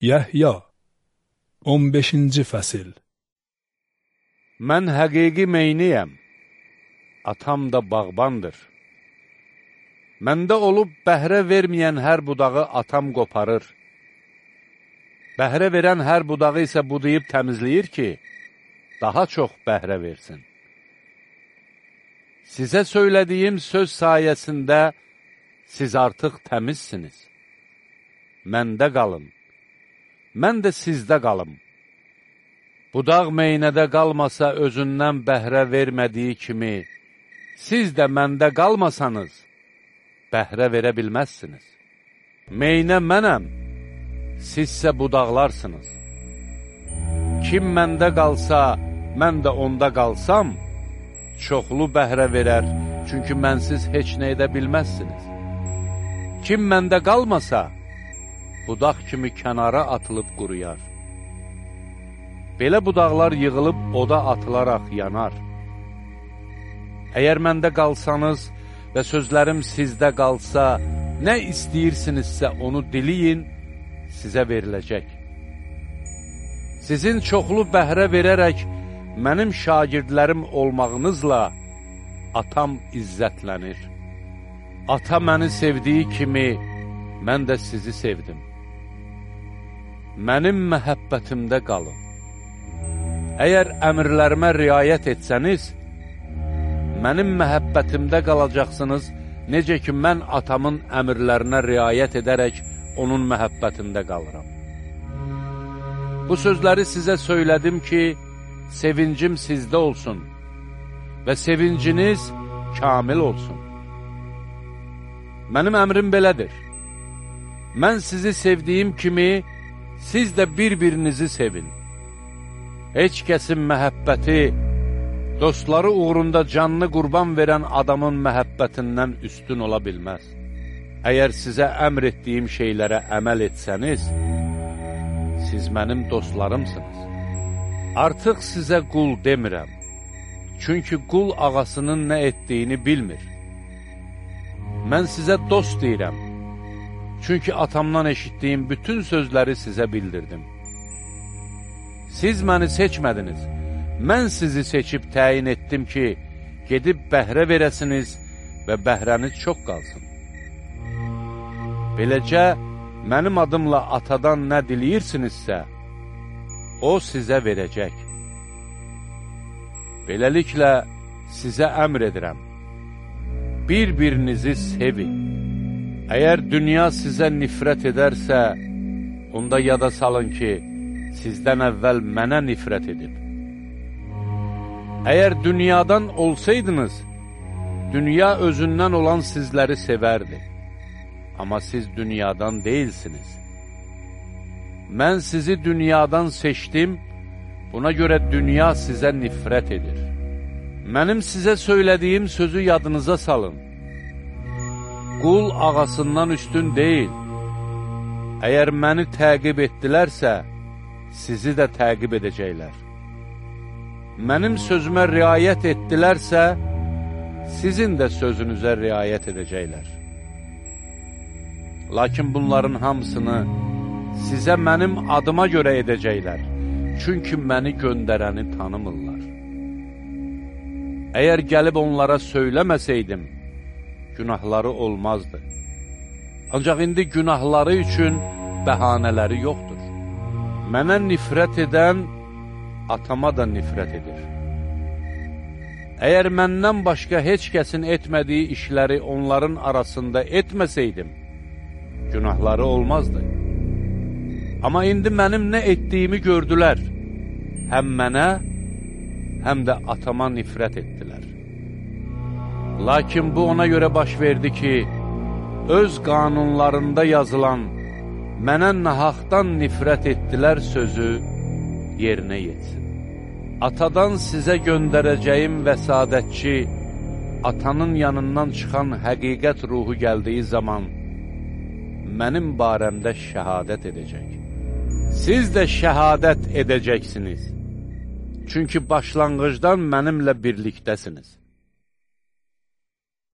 Yəhya 15-ci fəsil Mən həqiqi meyniyəm, atam da bağbandır. Məndə olub bəhrə verməyən hər budağı atam qoparır. Bəhrə verən hər budağı isə budayıb təmizləyir ki, daha çox bəhrə versin. Sizə söylədiyim söz sayəsində siz artıq təmizsiniz. Məndə qalın mən də sizdə qalım. Budaq meynədə qalmasa özündən bəhrə vermədiyi kimi, siz də məndə qalmasanız, bəhrə verə bilməzsiniz. Meynə mənəm, sizsə budaqlarsınız. Kim məndə qalsa, mən də onda qalsam, çoxlu bəhrə verər, çünki mənsiz heç nə edə bilməzsiniz. Kim məndə qalmasa, budaq kimi kənara atılıb quruyar. Belə budaqlar yığılıb oda atılaraq yanar. Əgər məndə qalsanız və sözlərim sizdə qalsa, nə istəyirsinizsə onu diliyin, sizə veriləcək. Sizin çoxlu bəhrə verərək mənim şagirdlərim olmağınızla atam izzətlənir. Ata məni sevdiyi kimi mən də sizi sevdim mənim məhəbbətimdə qalın. Əgər əmrlərimə riayət etsəniz, mənim məhəbbətimdə qalacaqsınız, necə ki, mən atamın əmrlərinə riayət edərək onun məhəbbətində qalıram. Bu sözləri sizə söylədim ki, sevincim sizdə olsun və sevinciniz kamil olsun. Mənim əmrim belədir. Mən sizi sevdiyim kimi, siz də bir-birinizi sevin. Heç kəsin məhəbbəti, dostları uğrunda canını qurban verən adamın məhəbbətindən üstün ola bilməz. Əgər sizə əmr etdiyim şeylərə əməl etsəniz, siz mənim dostlarımsınız. Artıq sizə qul demirəm, çünki qul ağasının nə etdiyini bilmir. Mən sizə dost deyirəm, Çünki atamdan eşitdiyim bütün sözləri sizə bildirdim. Siz məni seçmədiniz, mən sizi seçib təyin etdim ki, gedib bəhrə verəsiniz və bəhrəniz çox qalsın. Beləcə, mənim adımla atadan nə diləyirsinizsə, o sizə verəcək. Beləliklə, sizə əmr edirəm, bir-birinizi sevin. Əgər dünya sizə nifrət edərsə, onda yada salın ki, sizdən əvvəl mənə nifrət edib. Əgər dünyadan olsaydınız, dünya özündən olan sizləri sevərdi. Amma siz dünyadan deyilsiniz. Mən sizi dünyadan seçdim, buna görə dünya sizə nifrət edir. Mənim sizə söylədiyim sözü yadınıza salın. Qul ağasından üstün deyil. Əgər məni təqib etdilərsə, sizi də təqib edəcəklər. Mənim sözümə riayət etdilərsə, sizin də sözünüzə riayət edəcəklər. Lakin bunların hamısını sizə mənim adıma görə edəcəklər, çünki məni göndərəni tanımırlar. Əgər gəlib onlara söyləməsəydim, günahları olmazdı. Ancaq indi günahları üçün bəhanələri yoxdur. Mənə nifrət edən atama da nifrət edir. Əgər məndən başqa heç kəsin etmədiyi işləri onların arasında etməsəydim, günahları olmazdı. Amma indi mənim nə etdiyimi gördülər, həm mənə, həm də atama nifrət etdilər. Lakin bu ona görə baş verdi ki, öz qanunlarında yazılan mənə nahaqdan nifrət etdilər sözü yerinə yetsin. Atadan sizə göndərəcəyim vəsadətçi, atanın yanından çıxan həqiqət ruhu gəldiyi zaman mənim barəmdə şəhadət edəcək. Siz də şəhadət edəcəksiniz. Çünki başlanğıcdan mənimlə birlikdəsiniz.